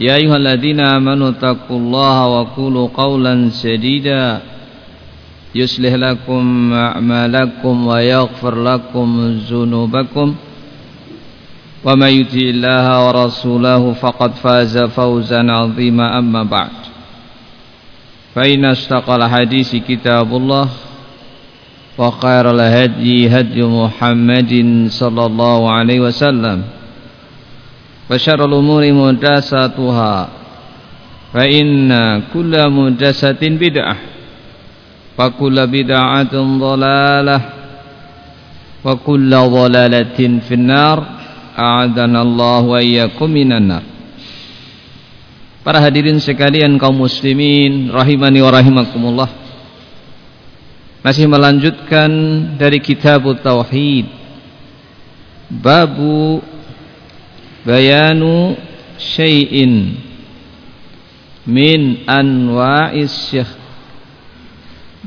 يا أيها الذين آمنوا اتقوا الله وقولوا قولا سديدا يصلح لكم أعمالكم ويغفر لكم ذنوبكم ومن يطع الله ورسوله فقد فاز فوزا عظيما أما بعد فإن استقى الحديث كتاب الله وخير الهدي هدي محمد صلى الله عليه وسلم وشر الأمور محدثاتها فإن كل محدثة بدعة وكل بدعة ضلالة وكل ضلالة في النار A'adana Allah wa iyyakum minan nar. Para hadirin sekalian kaum muslimin rahimani wa rahimakumullah. Masih melanjutkan dari kitab tauhid. Babu bayanu syai'in min anwa'is syekh.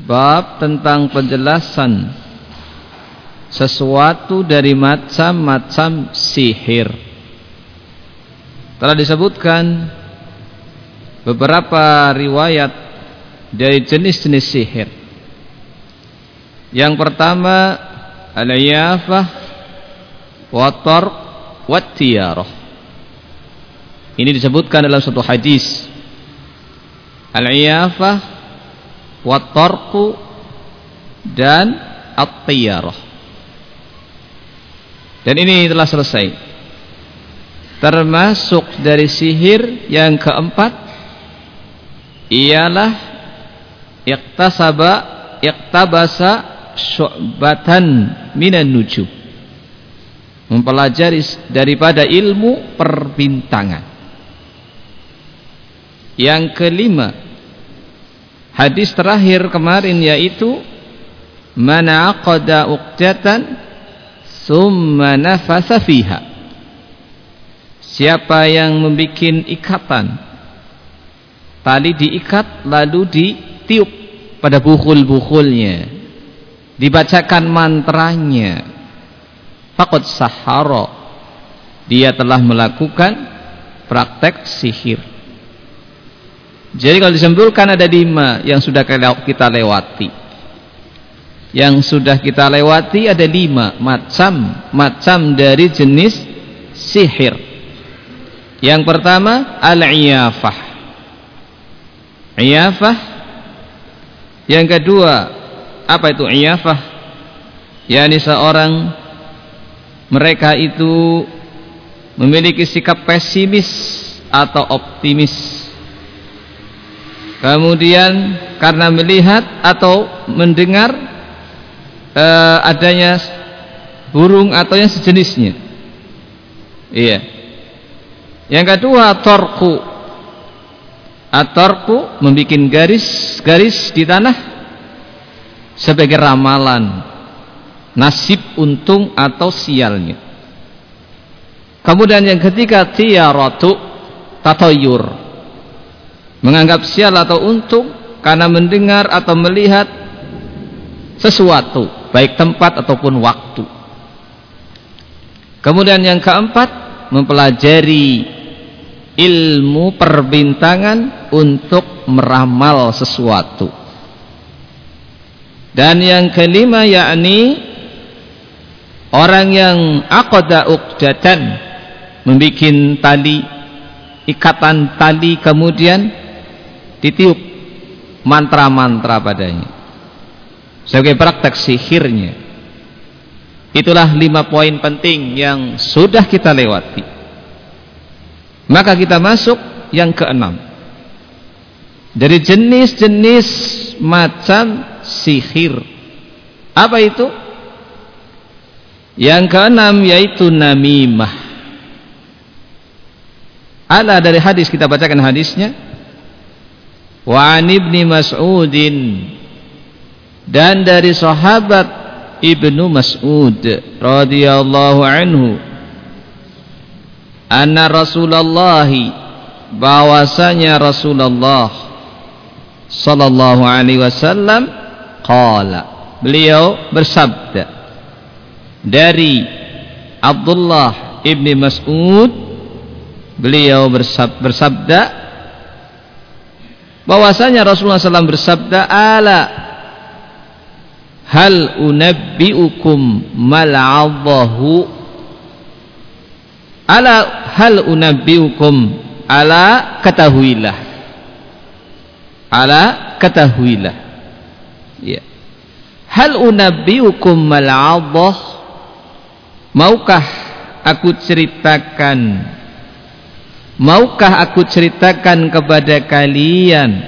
Bab tentang penjelasan sesuatu dari macam-macam sihir. Telah disebutkan beberapa riwayat dari jenis-jenis sihir. Yang pertama al-iyafah wa tarq wa tiyarah. Ini disebutkan dalam satu hadis. Al-iyafah wa tarq dan at-tiyarah. Dan ini telah selesai. Termasuk dari sihir yang keempat ialah iktasaba iktabasa syu'batan minan nujum. Mempelajari daripada ilmu perbintangan. Yang kelima hadis terakhir kemarin yaitu mana aqada uqdatan summa nafasa fiha siapa yang membuat ikatan tali diikat lalu ditiup pada bukhul-bukhulnya dibacakan mantranya faqad sahara dia telah melakukan praktek sihir. Jadi kalau disimpulkan ada lima yang sudah kita lewati. Yang sudah kita lewati ada lima macam macam dari jenis sihir. Yang pertama al-iyafah. Iyafah. Yang kedua apa itu iyafah? Yakni seorang mereka itu memiliki sikap pesimis atau optimis kemudian karena melihat atau mendengar uh, adanya burung atau yang sejenisnya. Iya. Yang kedua torku. Atorku membuat garis-garis di tanah sebagai ramalan nasib untung atau sialnya. Kemudian yang ketiga tiaratu tatoyur menganggap sial atau untung karena mendengar atau melihat sesuatu baik tempat ataupun waktu. Kemudian yang keempat, mempelajari ilmu perbintangan untuk meramal sesuatu. Dan yang kelima yakni orang yang aqada uqdatan membikin tali ikatan tali kemudian ditiup mantra-mantra padanya sebagai praktek sihirnya itulah lima poin penting yang sudah kita lewati maka kita masuk yang keenam dari jenis-jenis macam sihir. Apa itu? Yang keenam yaitu namimah. Ada dari hadis kita bacakan hadisnya. Wa an ibni Mas'udin dan dari sahabat Ibnu Mas'ud radhiyallahu anhu anna Rasulullah bahwasanya Rasulullah sallallahu alaihi wasallam qala beliau bersabda dari Abdullah ibni Mas'ud beliau bersabda bahwasanya Rasulullah SAW bersabda ala hal unabbiukum mal'adhahu ala hal unabbiukum? Ala ketahuilah. Ala ketahuilah. Ya. Hal unabbiukum mal'adhah maukah aku ceritakan? Maukah aku ceritakan kepada kalian?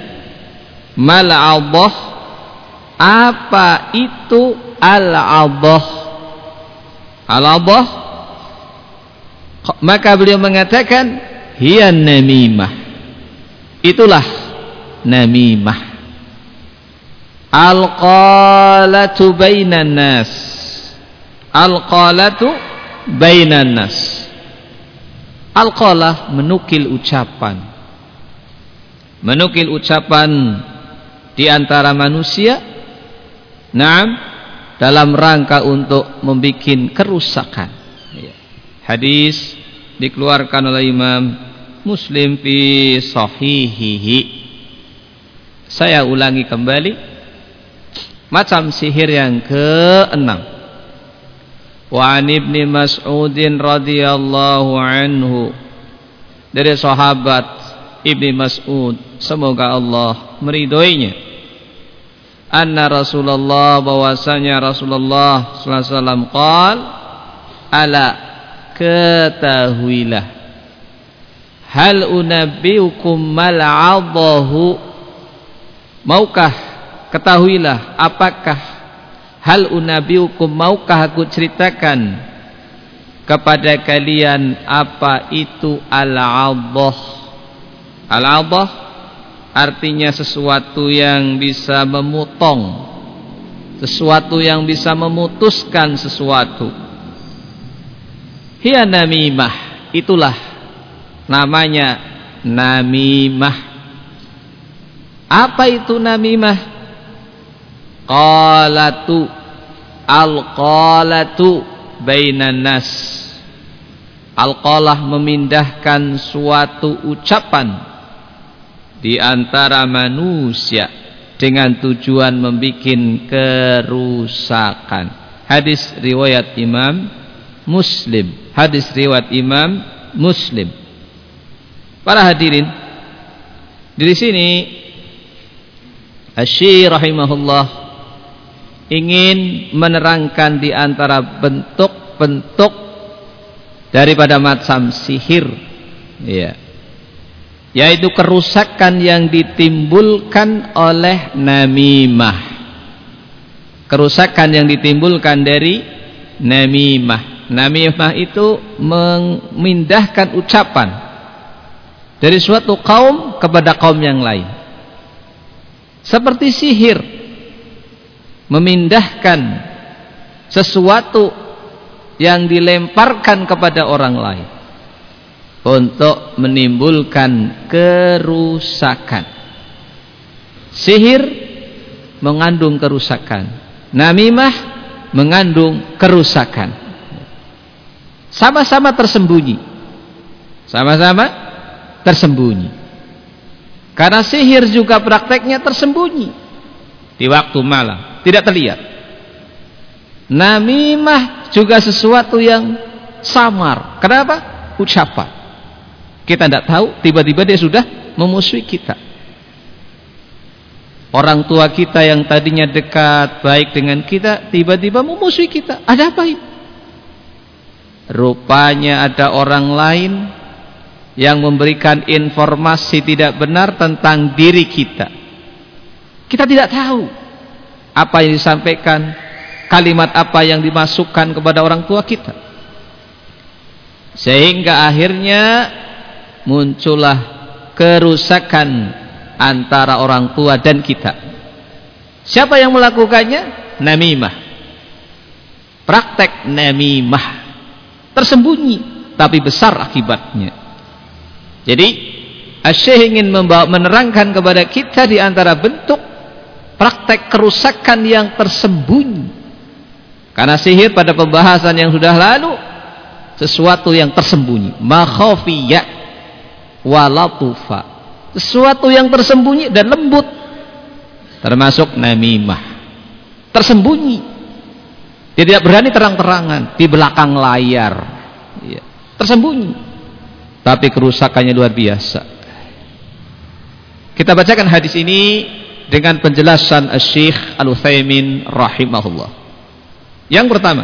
Mal'adhah. Apa itu al-adhah? Al-adhah? Maka beliau mengatakan hiya namimah. Itulah namimah. Al-qalatu bainan nas al-qalatu bainan nas al-qalah menukil ucapan menukil ucapan di antara manusia Naam dalam rangka untuk membuat kerusakan. Ya. Hadis dikeluarkan oleh Imam Muslim fi sahihihi. Saya ulangi kembali macam sihir yang keenam. Wa an Ibnu Mas'udin radhiyallahu anhu dari sahabat Ibnu Mas'ud semoga Allah meridhoinya. Anna Rasulullah bahwasanya Rasulullah sallallahu alaihi wasallam qal ala ketahuilah hal unabbiukum mal adahu maukah ketahuilah apakah hal unabbiukum maukah aku ceritakan kepada kalian apa itu al-adah al-adah artinya sesuatu yang bisa memotong sesuatu yang bisa memutuskan sesuatu. Hiya namimah itulah namanya namimah. Apa itu namimah qalatu alqalatu bainan nas alqalah memindahkan suatu ucapan di antara manusia dengan tujuan membuat kerusakan. Hadis riwayat Imam Muslim. Hadis riwayat Imam Muslim. Para hadirin, di sini Asy rahimahullah ingin menerangkan di antara bentuk-bentuk daripada macam sihir. Ya yaitu kerusakan yang ditimbulkan oleh namimah. Kerusakan yang ditimbulkan dari namimah. Namimah itu memindahkan ucapan dari suatu kaum kepada kaum yang lain. Seperti sihir memindahkan sesuatu yang dilemparkan kepada orang lain untuk menimbulkan kerusakan. Sihir mengandung kerusakan. Namimah mengandung kerusakan. Sama-sama tersembunyi. Sama-sama tersembunyi. Karena sihir juga prakteknya tersembunyi. Di waktu malam. Tidak terlihat. Namimah juga sesuatu yang samar. Kenapa? Ucapan. Kita tidak tahu, tiba-tiba dia sudah memusuhi kita. Orang tua kita yang tadinya dekat, baik dengan kita, tiba-tiba memusuhi kita. Ada apa ini? Rupanya ada orang lain yang memberikan informasi tidak benar tentang diri kita. Kita tidak tahu apa yang disampaikan, kalimat apa yang dimasukkan kepada orang tua kita. Sehingga akhirnya muncullah kerusakan antara orang tua dan kita. Siapa yang melakukannya? Namimah. Praktek namimah. Tersembunyi tapi besar akibatnya. Jadi Asyik ingin membawa, menerangkan kepada kita di antara bentuk praktek kerusakan yang tersembunyi. Karena sihir pada pembahasan yang sudah lalu sesuatu yang tersembunyi, makhafiyah walatufa. Sesuatu yang tersembunyi dan lembut. Termasuk namimah. Tersembunyi. Dia tidak berani terang-terangan di belakang layar. Ya. Tersembunyi tapi kerusakannya luar biasa kita bacakan hadis ini dengan penjelasan Syekh Al-Utsaimin rahimahullah. Yang pertama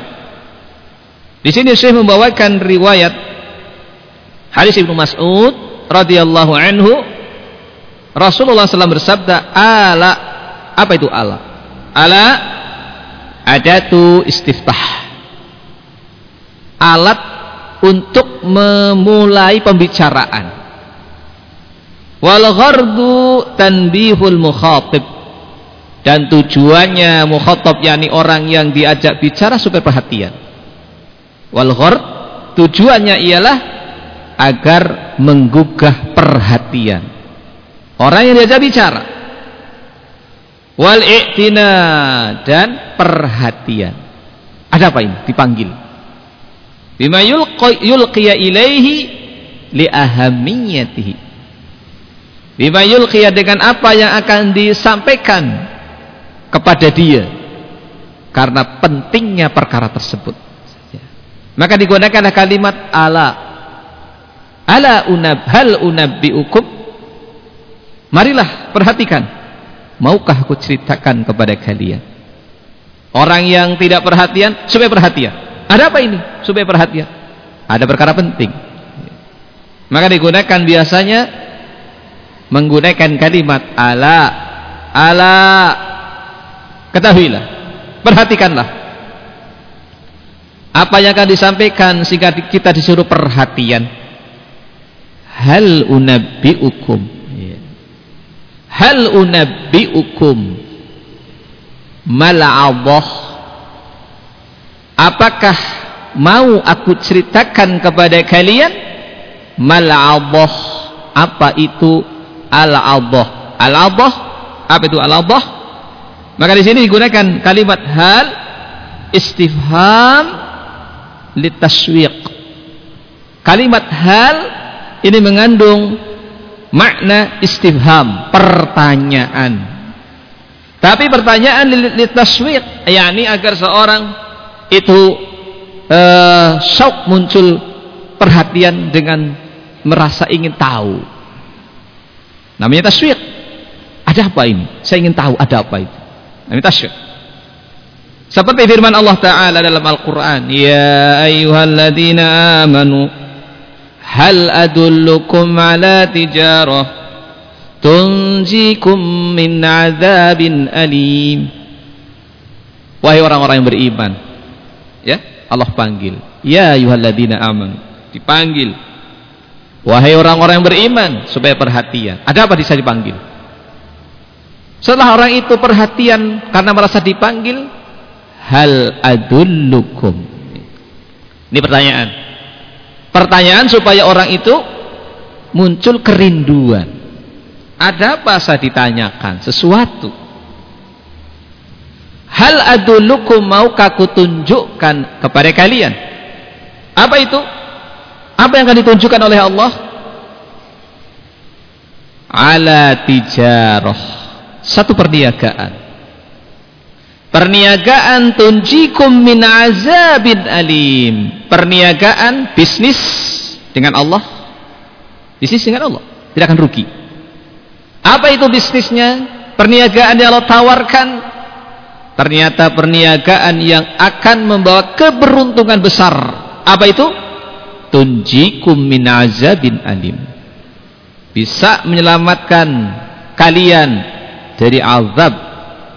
di sini Syekh membawakan riwayat hadis Ibnu Mas'ud radhiyallahu anhu Rasulullah SAW bersabda ala. Apa itu ala? Ala adatu istiftah. Alat untuk memulai pembicaraan wal ghardu tanbihul mukhatib dan tujuannya mukhatab yakni orang yang diajak bicara supaya perhatian. Wal ghard tujuannya ialah agar menggugah perhatian. Orang yang diajak bicara. Wal i'tina dan perhatian. Ada apa ini? Dipanggil. Bima yulqiya ilaihi li ahamiyatihi bima yulqiya dengan apa yang akan disampaikan kepada dia karena pentingnya perkara tersebut maka digunakan kalimat ala ala unab hal unabbiukum marilah perhatikan maukah aku ceritakan kepada kalian orang yang tidak perhatian supaya perhatian ada apa ini? Supaya perhatian. Ada perkara penting. Maka digunakan biasanya menggunakan kalimat ala ala. Ketahuilah perhatikanlah. Apa yang akan disampaikan sehingga kita disuruh perhatian? Hal unabbiukum. Hal unabbiukum mal'adhah. Apakah mau aku ceritakan kepada kalian? Mal'adhah. Apa itu al-adhah. Al-adhah apa itu al-adhah? Maka di sini digunakan kalimat hal istifham litaswiq. Kalimat hal ini mengandung makna istifham pertanyaan. Tapi pertanyaan litaswiq yakni agar seorang itu shock muncul perhatian dengan merasa ingin tahu namanya taswir. Ada apa ini? Saya ingin tahu ada apa itu. Namanya taswir. Seperti firman Allah Ta'ala dalam Al-Quran. Ya ayyuhalladzina amanu Hal adullukum ala tijarah Tunjikum min azabin alim. Wahai orang-orang yang beriman ya Allah panggil. Ya ayyuhalladzina aman dipanggil wahai orang-orang yang beriman supaya perhatian. Ada apa bisa dipanggil? Setelah orang itu perhatian karena merasa dipanggil hal adullukum? Ini pertanyaan. Pertanyaan supaya orang itu muncul kerinduan. Ada apa saya ditanyakan? Sesuatu. Hal adulukum maukah kutunjukkan kepada kalian? Apa itu? Apa yang akan ditunjukkan oleh Allah? Ala tijarah. Satu perniagaan. Perniagaan tunjikum min azabin alim. Perniagaan bisnis dengan Allah. Bisnis dengan Allah. Tidak akan rugi. Apa itu bisnisnya? Perniagaan yang Allah tawarkan ternyata perniagaan yang akan membawa keberuntungan besar apa itu tunjikum min azabin alim. Bisa menyelamatkan kalian dari azab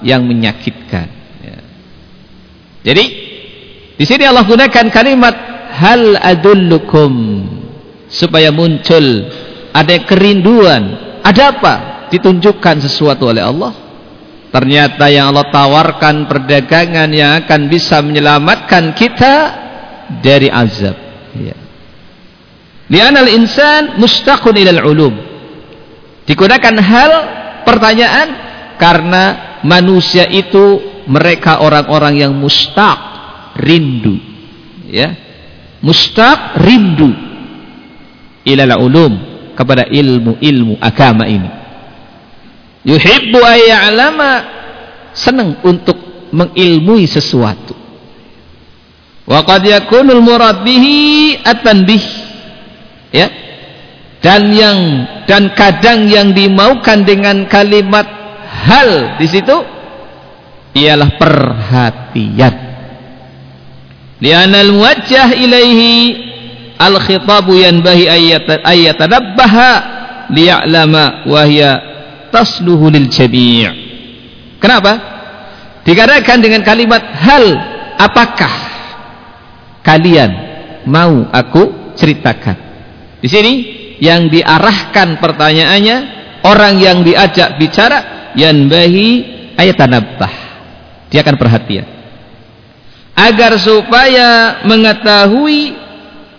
yang menyakitkan. Ya. jadi di sini Allah gunakan kalimat hal adullukum supaya muncul ada kerinduan. Ada apa? Ditunjukkan sesuatu oleh Allah. Ternyata yang Allah tawarkan perdagangan yang akan bisa menyelamatkan kita dari azab. Ya. Lianal insan mustaqun ilal ulum. Digunakan hal pertanyaan karena manusia itu mereka orang-orang yang mustaq, rindu. Ya. Mustaq, rindu ilal ulum kepada ilmu-ilmu agama ini. Yuhibbu ayya'lama senang untuk mengilmui sesuatu. Wa qad yakunul murad bihi at-tanbih ya. Dan yang dan kadang yang dimaukan dengan kalimat hal di situ ialah perhatian. Li'anal muwajjah ilaihi al khitabu yanbahi ayatadabbaha liya'lama wa hiya tasluhu lil jami' kenapa? Dikarenakan dengan kalimat hal apakah kalian mau aku ceritakan di sini yang diarahkan pertanyaannya orang yang diajak bicara yanbahi ayatanabbah. Dia akan perhatian. Agar supaya mengetahui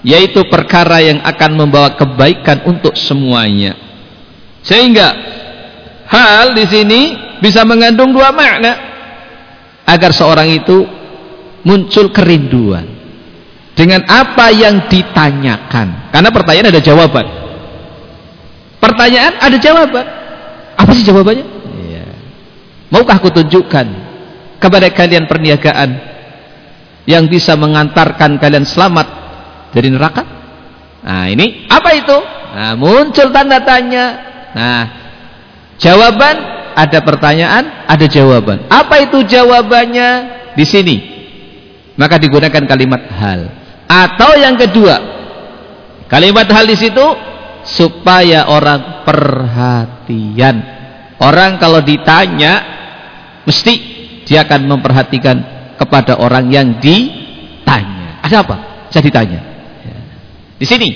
yaitu perkara yang akan membawa kebaikan untuk semuanya. Sehingga hal di sini bisa mengandung dua makna agar seorang itu muncul kerinduan dengan apa yang ditanyakan? Karena pertanyaan ada jawaban. Pertanyaan ada jawaban. Apa sih jawabannya? Iya. maukah aku tunjukkan kepada kalian perniagaan yang bisa mengantarkan kalian selamat dari neraka? Nah ini apa itu? Nah muncul tanda tanya. Nah jawaban ada pertanyaan ada jawaban. Apa itu jawabannya? Di sini. Maka digunakan kalimat hal atau yang kedua, kalimat hal di situ supaya orang perhatian. Orang kalau ditanya mesti dia akan memperhatikan kepada orang yang ditanya. Ada apa? Saya ditanya. Ya. Di sini,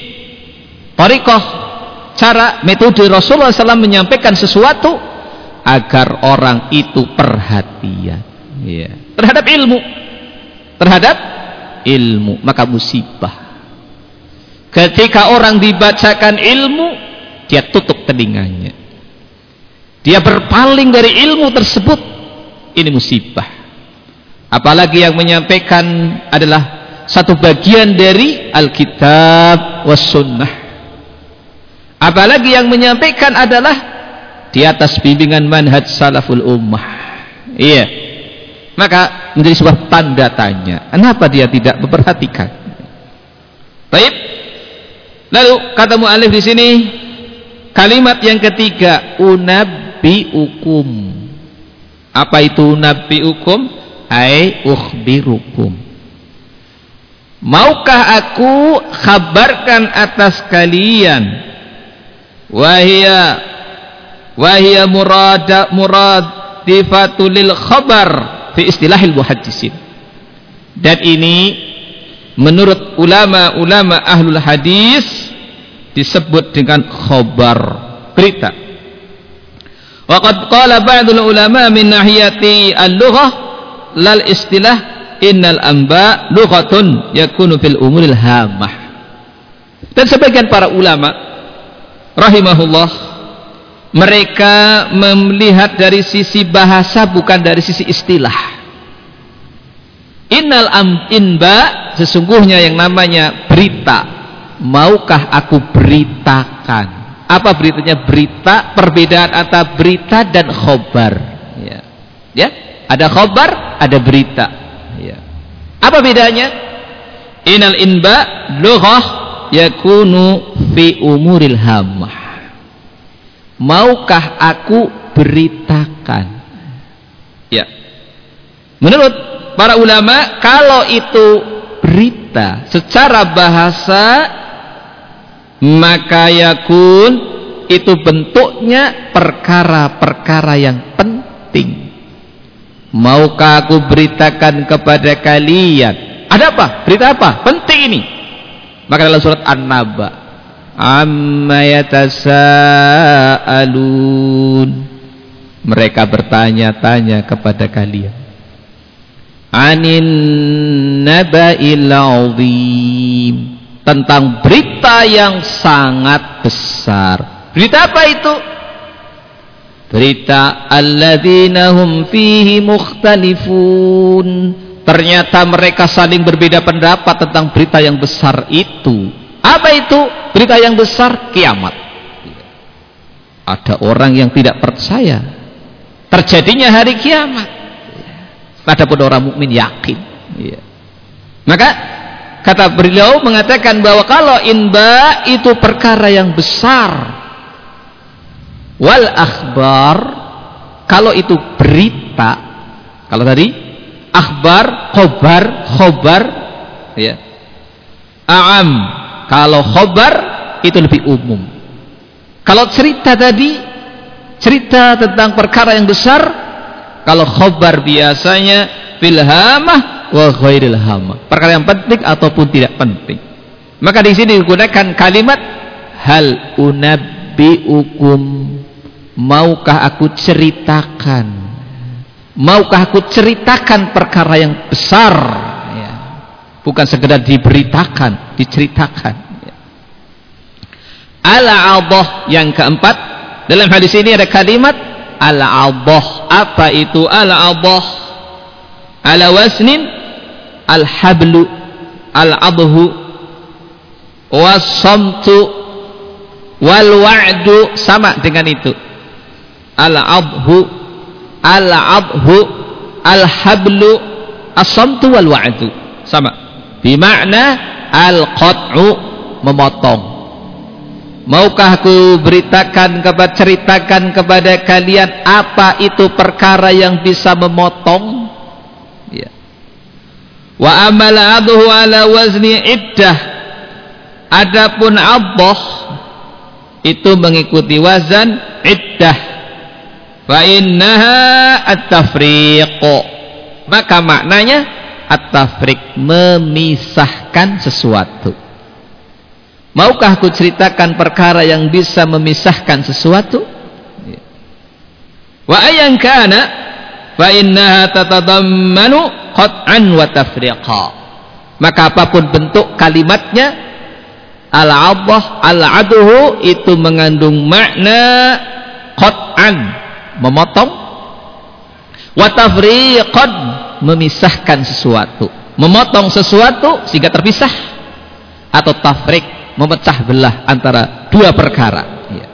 Torikoh cara metode Rasulullah SAW menyampaikan sesuatu agar orang itu perhatian ya. terhadap ilmu, terhadap ilmu maka musibah. Ketika orang dibacakan ilmu dia tutup telinganya. Dia berpaling dari ilmu tersebut. Ini musibah. Apalagi yang menyampaikan adalah satu bagian dari Alkitab was sunnah. Apalagi yang menyampaikan adalah di atas bimbingan manhaj salaful ummah. Iya maka menjadi sebuah tanda tanya kenapa dia tidak memperhatikan? Baik. Lalu kata mu'alif di sini kalimat yang ketiga unabi ukum apa itu unabi ukum hai ukhbirukum. Maukah aku kabarkan atas kalian? Wahia wahia murada muradifatulil khabar fi istilahil muhaddisin. Dan ini menurut ulama-ulama ahlul hadis disebut dengan khobar berita. Waqad qala ba'dul ulama min nahiyati al-lughah lal istilah innal amba lughatun yakunu fil umuril hamah. Dan sebagian para ulama rahimahullah mereka melihat dari sisi bahasa bukan dari sisi istilah. Innal am inba sesungguhnya yang namanya berita. Maukah aku beritakan? Apa beritanya? Berita perbedaan antara berita dan khobar. Ya. Ya? Ada khobar ada berita. Ya. Apa bedanya? Innal inba lughah yakunu fi umuril hamah maukah aku beritakan? Ya. Menurut para ulama kalau itu berita secara bahasa maka yakun itu bentuknya perkara-perkara yang penting. Maukah aku beritakan kepada kalian? Ada apa? berita apa? penting ini. Maka dalam surat An-Naba amma yatasaalun mereka bertanya-tanya kepada kalian anin naba'il azim tentang berita yang sangat besar. Berita apa itu? Berita alladzina hum fihi mukhtalifun. Ternyata mereka saling berbeda pendapat tentang berita yang besar itu. Apa itu? Berita yang besar kiamat. Ada orang yang tidak percaya terjadinya hari kiamat. Adapun orang mukmin yakin. Iya. Maka kata beliau mengatakan bahwa kalau inba itu perkara yang besar wal akhbar kalau itu berita kalau tadi akhbar khobar khobar ya aam kalau khobar itu lebih umum kalau cerita tadi cerita tentang perkara yang besar kalau khobar biasanya filhamah wa ghairil hama. Perkara yang penting ataupun tidak penting. Maka di sini digunakan kalimat hal unabbiukum maukah aku ceritakan maukah aku ceritakan perkara yang besar. Bukan sekedar diberitakan diceritakan. Ya. al-adah yang keempat. Dalam hadis ini ada kalimat al-adah apa itu al-adah ala wasnin al-hablu al-adhu was-samtu wal-wa'du sama dengan itu. Al-adhu al-adhu al-hablu as-samtu wal-wa'du sama bimakna al-qat'u memotong Maukah aku beritakan kepada ceritakan kepada kalian apa itu perkara yang bisa memotong? Wa amal adhu ala wazni iddah. Adapun abdah itu mengikuti wazan iddah. Fa innaha at-tafriq. Maka maknanya at-tafriq memisahkan sesuatu. Maukah aku ceritakan perkara yang bisa memisahkan sesuatu? Wa ayyan kana fa innaha tatadammanu qat'an wa tafriqa maka apa pun bentuk kalimatnya al-abah al-aduhu itu mengandung makna qat'an memotong wa tafriqan memisahkan sesuatu. Memotong sesuatu sehingga terpisah. Atau tafriq memecah belah antara dua perkara. Ya.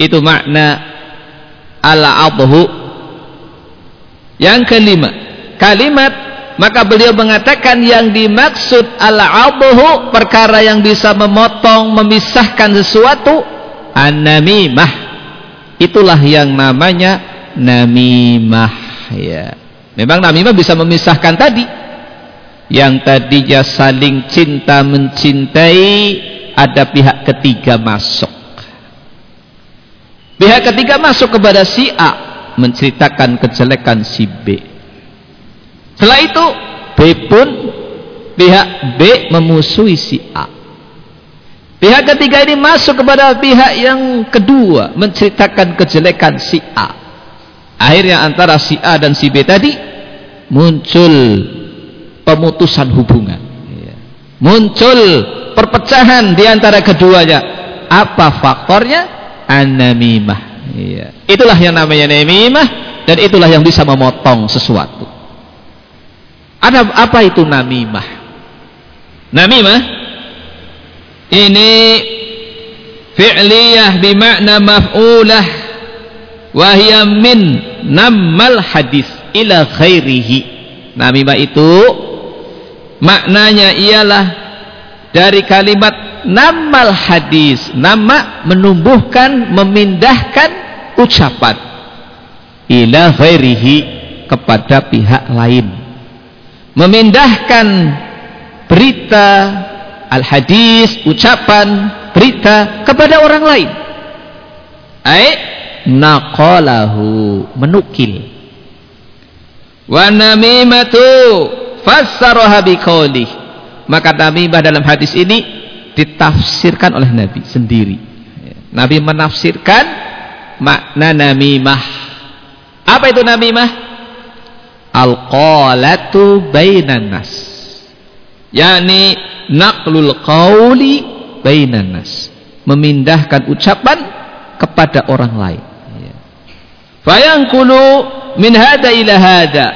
itu makna al-aduhu yang kelima kalimat maka beliau mengatakan yang dimaksud al-abhu perkara yang bisa memotong memisahkan sesuatu an-namimah. Itulah yang namanya namimah ya memang namimah bisa memisahkan tadi yang tadinya saling cinta mencintai ada pihak ketiga masuk pihak ketiga masuk kepada si A menceritakan kejelekan si B setelah itu B pun pihak B memusuhi si A. Pihak ketiga ini masuk kepada pihak yang kedua menceritakan kejelekan si A. Akhirnya antara si A dan si B tadi muncul pemutusan hubungan. Muncul perpecahan di antara keduanya. Apa faktornya? Anamimah. Itulah yang namanya namimah dan itulah yang bisa memotong sesuatu. Ada apa itu namimah? Namimah ini fi'liyah bimakna maf'ulah wa hiya min nammal hadis ila khairihi. Namimah itu maknanya ialah dari kalimat namal hadis. Nama menumbuhkan, memindahkan ucapan ila khairihi kepada pihak lain memindahkan berita al-hadis, ucapan, berita kepada orang lain. Ai naqalahu, menukil. Wa namimatu fassaraha biqaulih. Maka namimah dalam hadis ini ditafsirkan oleh Nabi sendiri. Nabi menafsirkan makna namimah. Apa itu namimah? Al-qalatu bainan nas. yakni naqlul qawli bainan nas memindahkan ucapan kepada orang lain. Fayangkulu min hada ila hada.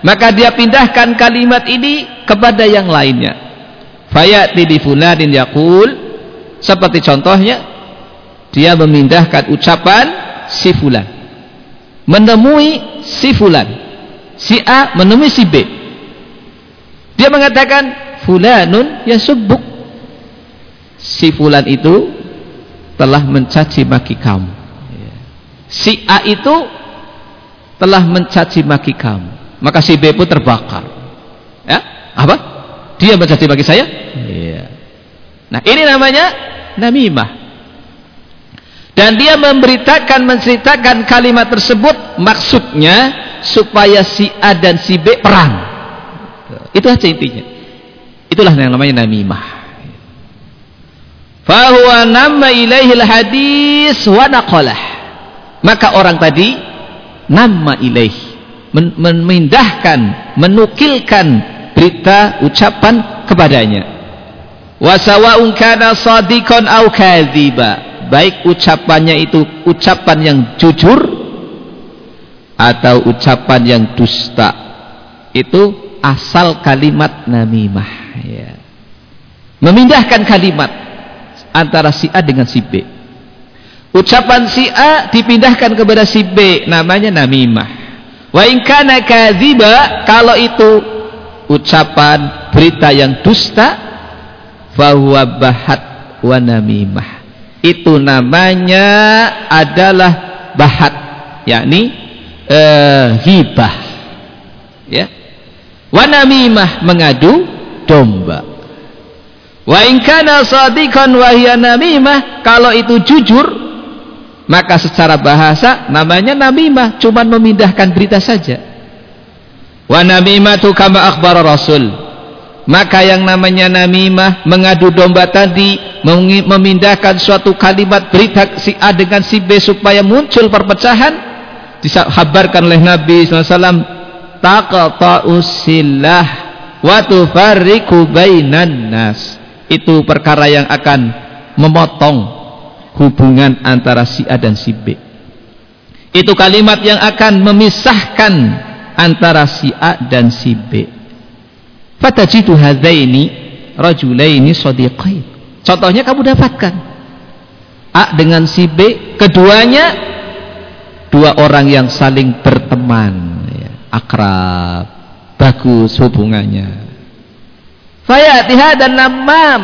Maka dia pindahkan kalimat ini kepada yang lainnya. Fayati di fulanin yaqul. Seperti contohnya dia memindahkan ucapan si fulan. Menemui si fulan. Si A menemui si B. Dia mengatakan fulanun yasubbuk. Si fulan itu telah mencaci maki kamu si A itu telah mencaci maki kamu. Maka si B pun terbakar. Ya? Apa? Dia mencaci maki saya? Iya. nah ini namanya namimah. Dan dia memberitakan menceritakan kalimat tersebut maksudnya supaya si A dan si B perang. Itu aja intinya. Itulah yang namanya namimah. Fahuwa nama ilaihil hadis wa naqalah. Maka orang tadi nama ilaih memindahkan, menukilkan berita ucapan kepadanya. Wa sawa'un kana sadiqan aw kadhiba. Baik ucapannya itu ucapan yang jujur atau ucapan yang dusta. Itu asal kalimat namimah ya. memindahkan kalimat antara si A dengan si B ucapan si A dipindahkan kepada si B namanya namimah. Wa in kana kadhiba kalau itu ucapan berita yang dusta fahuwa bahat wa namimah. Itu namanya adalah bahat yakni uh, hibah ya. Wa namimah mengadu domba. Wa in kana wa hiya namimah, kalau itu jujur maka secara bahasa namanya namimah, cuman memindahkan berita saja. Wa namimatu kama akhbar Rasul. Maka yang namanya namimah mengadu domba tadi memindahkan suatu kalimat berita si A dengan si B supaya muncul perpecahan disabarkan oleh Nabi SAW taqta'usillah wa tufarriqu bainan nas itu perkara yang akan memotong hubungan antara si A dan si B. Itu kalimat yang akan memisahkan antara si A dan si B. Fatajidu hadzaini rajulaini sadiqain. Contohnya kamu dapatkan. A dengan si B keduanya dua orang yang saling berteman ya, akrab bagus hubungannya. Fayatiha dan namam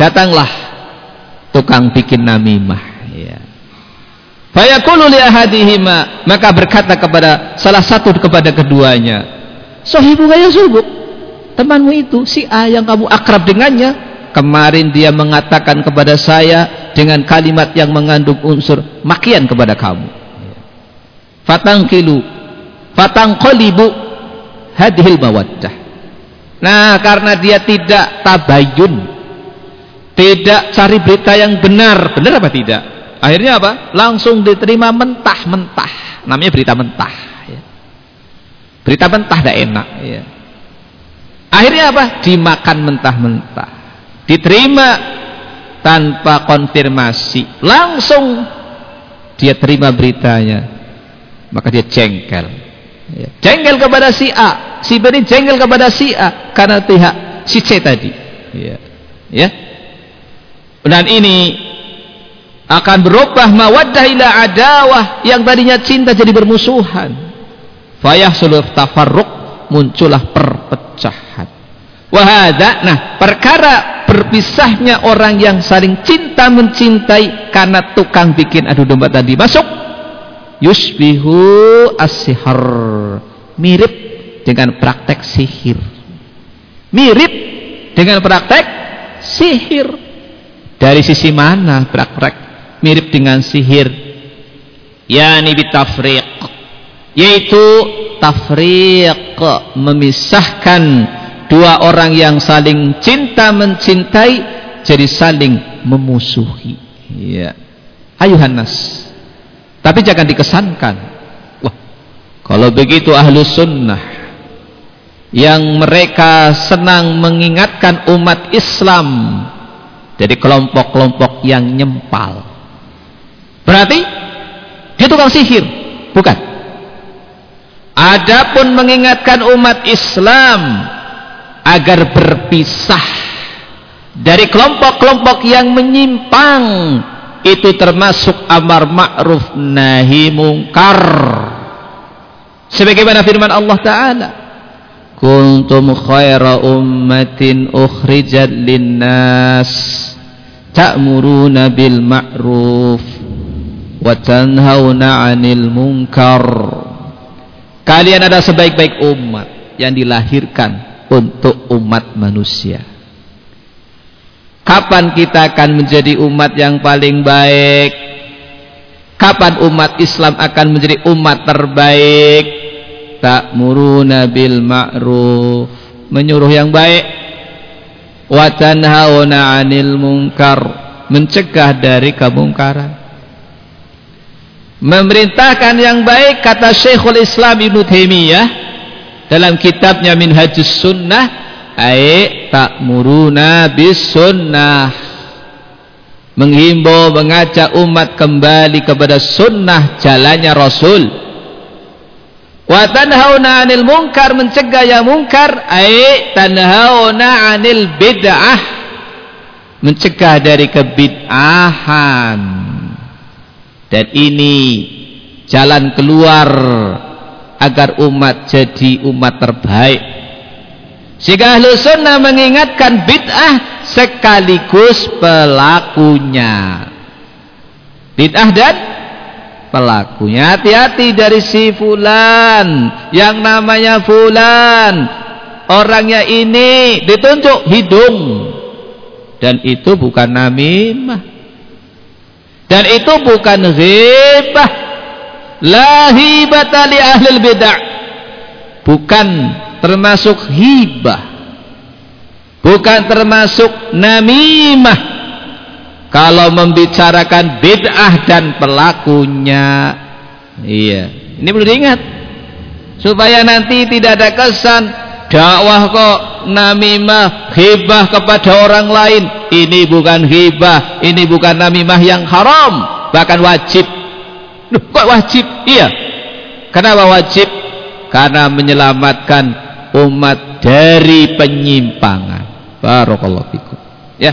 datanglah tukang bikin namimah ya. Fayaqulu li ahadihima maka berkata kepada salah satu kepada keduanya sahibu gaya subuk temanmu itu si A yang kamu akrab dengannya kemarin dia mengatakan kepada saya dengan kalimat yang mengandung unsur makian kepada kamu. Fatangkilu fatangqalibu hadhil mawaddah. Nah karena dia tidak tabayun tidak cari berita yang benar. Benar apa tidak? Akhirnya apa? Langsung diterima mentah-mentah. Namanya berita mentah ya. berita mentah tidak enak ya. akhirnya apa? Dimakan mentah-mentah. Diterima tanpa konfirmasi. Langsung dia terima beritanya. Maka dia jengkel ya. jengkel kepada si A. Si B ini jengkel kepada si A. Karena pihak si C tadi ya. Ya dan ini akan berubah mawaddah ila adawah yang tadinya cinta jadi bermusuhan. Fayah seluruh tafarruq muncullah perpecahan. Wahada nah perkara berpisahnya orang yang saling cinta mencintai karena tukang bikin adu domba tadi. Masuk. Yusbihu as-sihar. Mirip dengan praktek sihir. Mirip dengan praktek sihir dari sisi mana prak-prak mirip dengan sihir? Yani bitafriq. Yaitu tafriq memisahkan dua orang yang saling cinta mencintai jadi saling memusuhi. Ya. Ayuhan tapi jangan dikesankan. Wah kalau begitu ahlu sunnah yang mereka senang mengingatkan umat Islam dari kelompok-kelompok yang nyempal. Berarti dia tukang sihir bukan? Adapun mengingatkan umat Islam agar berpisah dari kelompok-kelompok yang menyimpang itu termasuk amar ma'ruf nahi mungkar. Sebagaimana firman Allah taala kuntum khaira ummatin ukhrijat linnas ta'muruna bil ma'ruf wa tanhauna 'anil munkar kalian ada sebaik-baik umat yang dilahirkan untuk umat manusia. Kapan kita akan menjadi umat yang paling baik? Kapan umat Islam akan menjadi umat terbaik? Ta'muruna bil ma'ruf, menyuruh yang baik. Wa tanhauna 'anil munkar, mencegah dari kemungkaran. Memerintahkan yang baik kata Syekhul Islam Ibnu Taimiyah dalam kitabnya Minhajus Sunnah ay ta'muruna bis sunnah menghimbau mengajak umat kembali kepada sunnah jalannya Rasul wa tanhauna 'anil munkar mencegah yang munkar ay tanhauna 'anil bid'ah mencegah dari kebid'ahan. Dan ini jalan keluar agar umat jadi umat terbaik. Sehingga ahlu sunnah mengingatkan bid'ah sekaligus pelakunya. Bid'ah dan pelakunya. Hati-hati dari si fulan yang namanya fulan. Orangnya ini ditunjuk hidung. Dan itu bukan namimah. Dan itu bukan ghibah la hibata li ahli bid'ah. Bukan termasuk hibah. Bukan termasuk namimah kalau membicarakan bid'ah dan pelakunya iya ini perlu diingat supaya nanti tidak ada kesan dakwah kok namimah hibah kepada orang lain ini bukan hibah ini bukan namimah yang haram bahkan wajib Loh, kok wajib? Iya. Kenapa wajib? Karena menyelamatkan umat dari penyimpangan. Barakallahu fikum. Ya.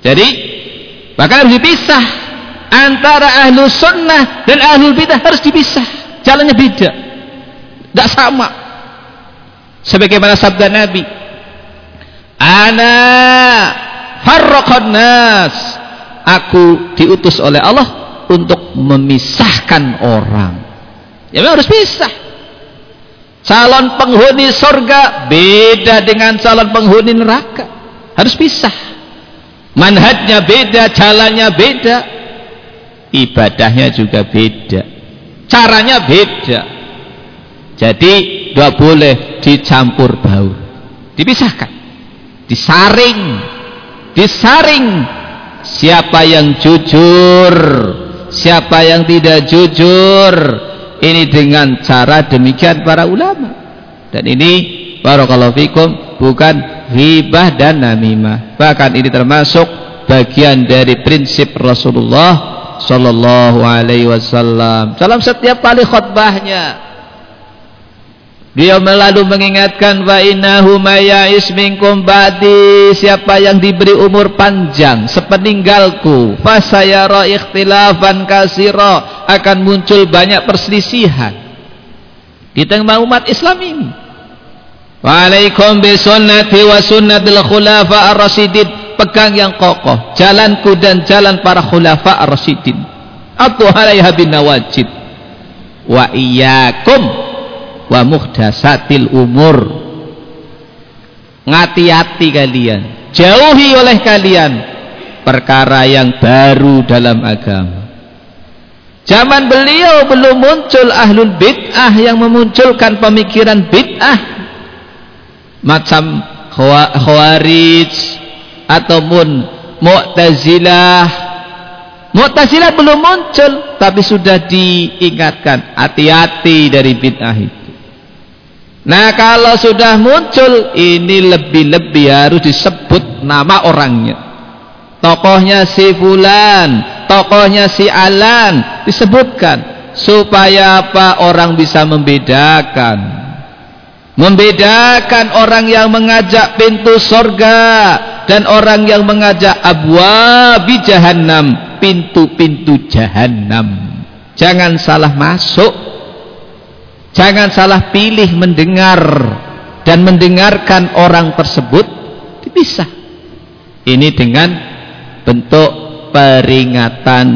Jadi, maka harus dipisah antara ahlu sunnah dan ahlu bidah harus dipisah. Jalannya beda. Tidak sama. Sebagaimana sabda Nabi. Ana farraqan nas. Aku diutus oleh Allah untuk memisahkan orang. Ya memang harus pisah. Calon penghuni sorga beda dengan calon penghuni neraka. Harus pisah. Manhajnya beda, jalannya beda. Ibadahnya juga beda. Caranya beda. Jadi gak boleh dicampur baur. Dipisahkan. Disaring. Disaring. Siapa yang jujur siapa yang tidak jujur ini dengan cara demikian para ulama dan ini barakallahu fikum bukan ghibah dan namimah. Bahkan ini termasuk bagian dari prinsip Rasulullah sallallahu alaihi wasallam. Dalam setiap kali khutbahnya Dia melalui mengingatkan wa innahu mayais minkum ba'di. Siapa yang diberi umur panjang sepeninggalku fasayara ikhtilafan kasira akan muncul banyak perselisihan. Di tengah umat Islam ini. Waalaikum bisunnati wa sunnatil khulafa ar-rasyidin. Pegang yang kokoh jalanku dan jalan para khulafa ar-rasyidin. Atu alaiha bin nawajid. Wa iyyakum wa muhdasatil umur. Ngati-hati kalian jauhi oleh kalian perkara yang baru dalam agama. Zaman beliau belum muncul ahlul bid'ah yang memunculkan pemikiran bid'ah macam khawarij ataupun mu'tazilah mu'tazilah belum muncul tapi sudah diingatkan hati-hati dari bid'ah itu Nah kalau sudah muncul ini lebih-lebih harus disebut nama orangnya. Tokohnya si Fulan, tokohnya si Alan disebutkan supaya apa orang bisa membedakan. Membedakan orang yang mengajak pintu sorga dan orang yang mengajak abwabi jahannam, pintu-pintu jahannam. Jangan salah masuk Jangan salah pilih mendengar dan mendengarkan orang tersebut dipisah. Ini dengan bentuk peringatan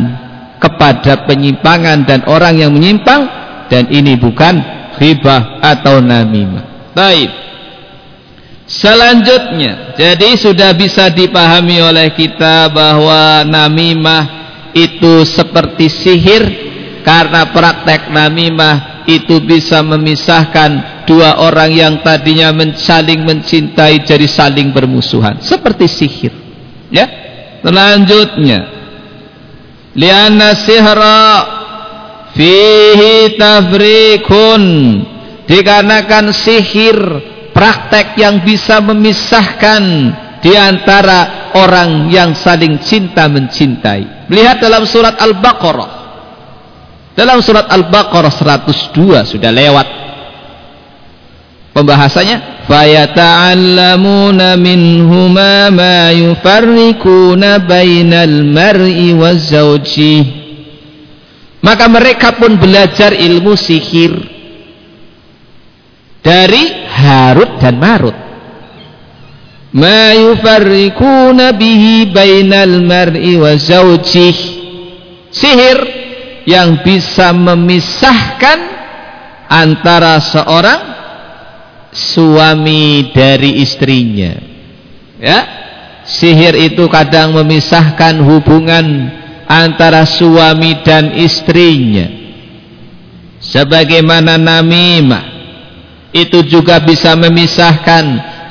kepada penyimpangan dan orang yang menyimpang dan ini bukan ribah atau namimah. Baik. Selanjutnya, jadi sudah bisa dipahami oleh kita bahwa namimah itu seperti sihir karena praktek namimah itu bisa memisahkan dua orang yang tadinya saling mencintai jadi saling bermusuhan. Seperti sihir ya? Selanjutnya lianna sihra fihi tafrikun dikarenakan sihir praktek yang bisa memisahkan di antara orang yang saling cinta mencintai. Lihat dalam surat Al-Baqarah. Dalam surat Al-Baqarah 102 sudah lewat. Pembahasannya? Fayata'allamuna minhuma ma yufarriquna bainal mar'i wazzawji maka mereka pun belajar ilmu sihir dari Harut dan Marut. Ma yufarriquna bihi bainal mar'i wazzawji sihir yang bisa memisahkan antara seorang suami dari istrinya. Ya sihir itu kadang memisahkan hubungan antara suami dan istrinya. Sebagaimana namimah itu juga bisa memisahkan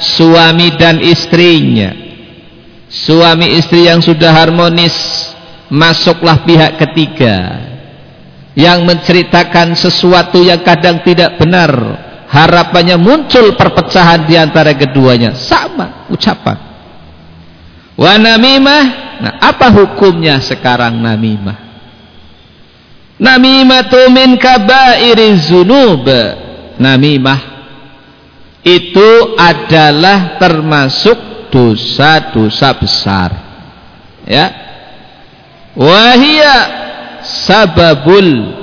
suami dan istrinya. Suami istri yang sudah harmonis masuklah pihak ketiga. Yang menceritakan sesuatu yang kadang tidak benar harapannya muncul perpecahan di antara keduanya. Sama ucapan. Wa namimah nah apa hukumnya sekarang namimah? Namimatu min kabairi zunub. Namimah itu adalah termasuk dosa-dosa besar. Ya. Wahia sababul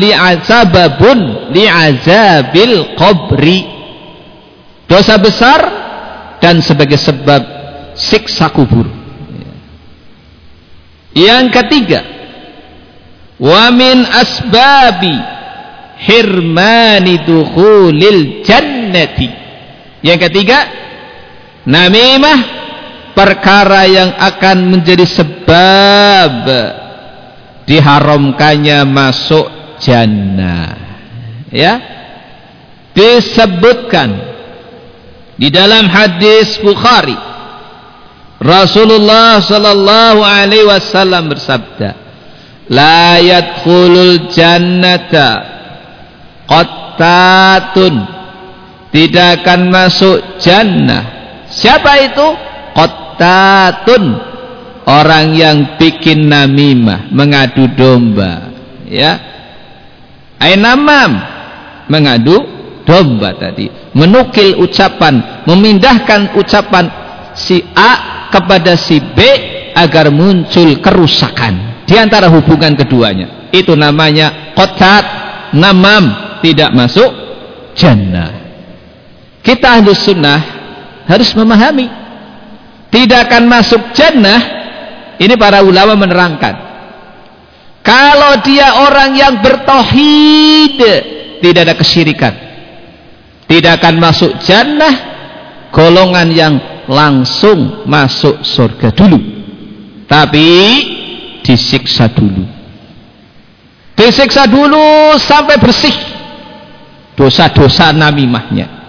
li sababun li azabil qabri. Dosa besar dan sebagai sebab siksa kubur. Yang ketiga wa min asbabi hirmani dukhulil jannati. Yang ketiga namimah perkara yang akan menjadi sebab diharamkannya masuk jannah. Ya? Disebutkan di dalam hadis Bukhari Rasulullah sallallahu alaihi wasallam bersabda la yadkhulul jannata qattatun. Tidak akan masuk jannah. Siapa itu? Qattatun. Orang yang bikin namimah mengadu domba. Ya. Ainamam mengadu domba tadi. Menukil ucapan memindahkan ucapan si A kepada si B agar muncul kerusakan. Di antara hubungan keduanya. Itu namanya kotat namam tidak masuk jannah. Kita harus sunnah harus memahami. Tidak akan masuk jannah ini para ulama menerangkan. Kalau dia orang yang bertauhid, tidak ada kesyirikan. Tidak akan masuk jannah golongan yang langsung masuk surga dulu. Tapi disiksa dulu. Disiksa dulu sampai bersih dosa-dosa namimahnya.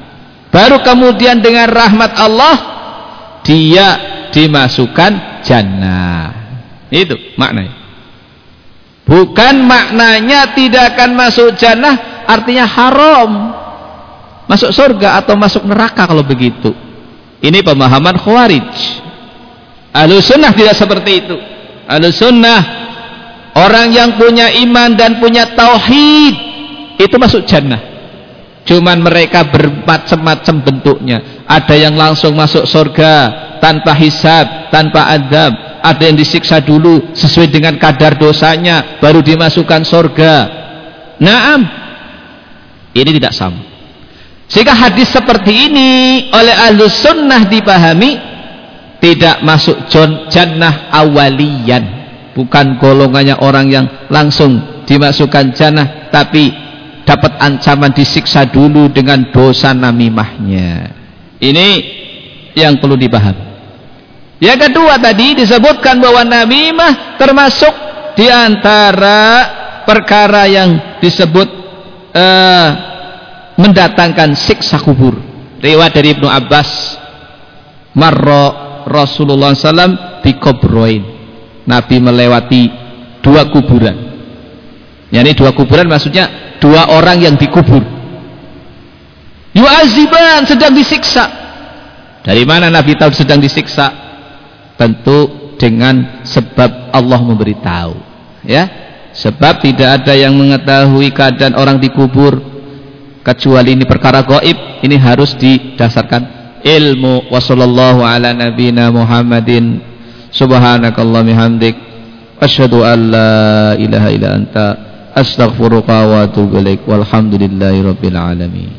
Baru kemudian dengan rahmat Allah dia dimasukkan jannah. Itu maknanya. Bukan maknanya tidak akan masuk jannah artinya haram. Masuk surga atau masuk neraka kalau begitu. Ini pemahaman khawarij. Ahlu sunnah tidak seperti itu. Ahlu sunnah orang yang punya iman dan punya tauhid itu masuk jannah cuman mereka bermacam-macam bentuknya ada yang langsung masuk surga tanpa hisab tanpa adab ada yang disiksa dulu sesuai dengan kadar dosanya baru dimasukkan surga naam ini tidak sama sehingga hadis seperti ini oleh ahlu sunnah dipahami tidak masuk jannah awalian. Bukan golongannya orang yang langsung dimasukkan jannah. Tapi dapat ancaman disiksa dulu dengan dosa namimahnya. Ini yang perlu dipahami. Yang kedua tadi disebutkan bahwa namimah termasuk di antara perkara yang disebut uh, mendatangkan siksa kubur riwayat dari Ibnu Abbas marra Rasulullah SAW di kubroin Nabi melewati dua kuburan yakni dua kuburan maksudnya dua orang yang dikubur. Yu'aziban sedang disiksa. Dari mana Nabi tahu sedang disiksa? Tentu dengan sebab Allah memberitahu. Ya? Sebab tidak ada yang mengetahui keadaan orang dikubur kecuali ini perkara gaib ini harus didasarkan. Ilmu wa sallallahu ala nabina Muhammadin. Subhanakallah mihamdik asyhadu an la ilaha illa anta astaghfiruka wa atubu ilaik walhamdulillahi rabbil alamin